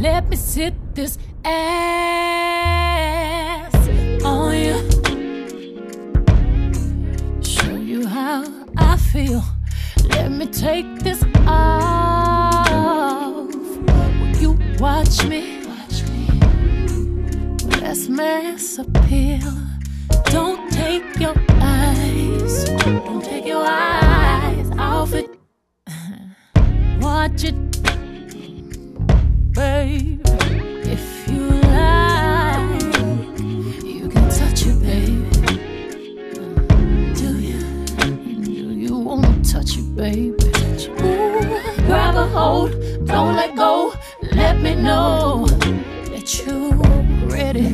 Let me sit this ass on you. Show you how I feel. Let me take this off. Will you watch me? Let's mass appeal. Don't take your eyes, don't take your eyes off it. Watch it, wanna touch it, baby? Ooh, grab a hold, don't let go. Let me know that you're ready.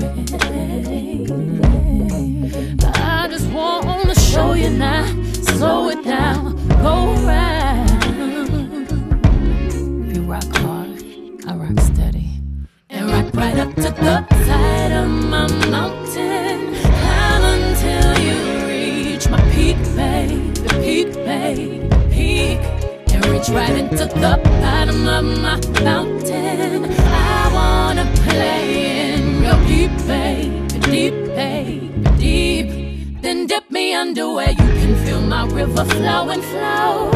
I just wanna show you now, slow it down, go round. Reach right into the bottom of my mountain. I wanna play in real deep, babe, deep, babe, deep. Then dip me under where you can feel my river flow and flow.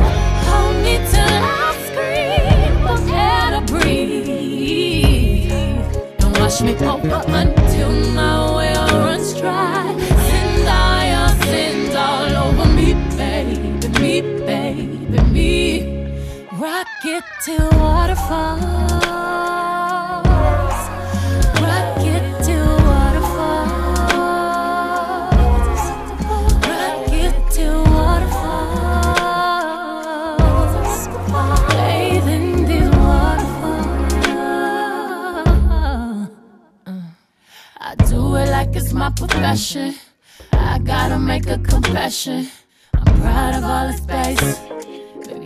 Hold me till I scream for air to breathe. Rock it till waterfalls. Rock it till waterfalls. Rock it till waterfalls. Waterfalls. I do it like it's my profession. I gotta make a confession. I'm proud of all the space.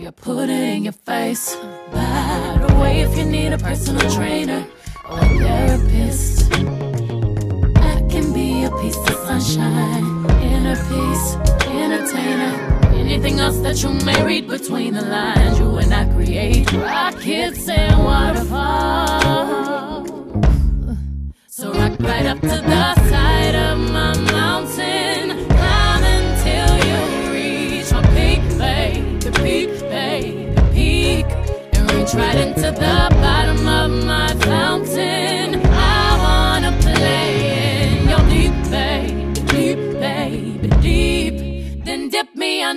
I put it in your face. By the way, if you need a personal trainer or a therapist, I can be a piece of sunshine, inner peace, entertainer. Anything else that you may read between the lines, you and I create rockets and waterfalls. So rock right up to the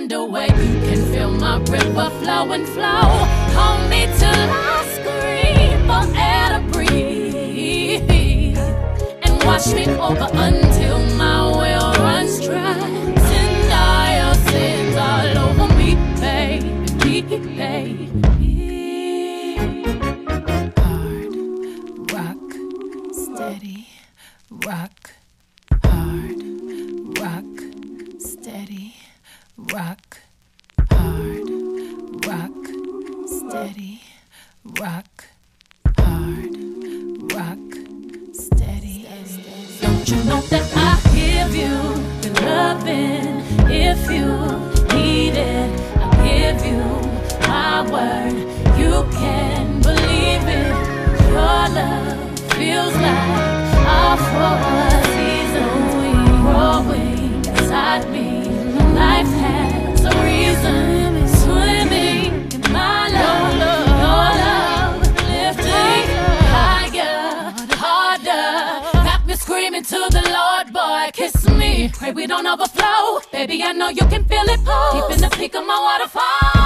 dip me under where you can feel my river flow and flow. Hold me till I scream for air to breathe and wash me over until my will runs dry. Send all your sins all over me, baby, baby. Rock, hard rock, steady rock, hard rock, steady. Don't you know that I give you the loving if you screaming to the Lord, boy, kiss me. Pray we don't overflow. Baby, I know you can feel it pulse. Deep in the peak of my waterfall.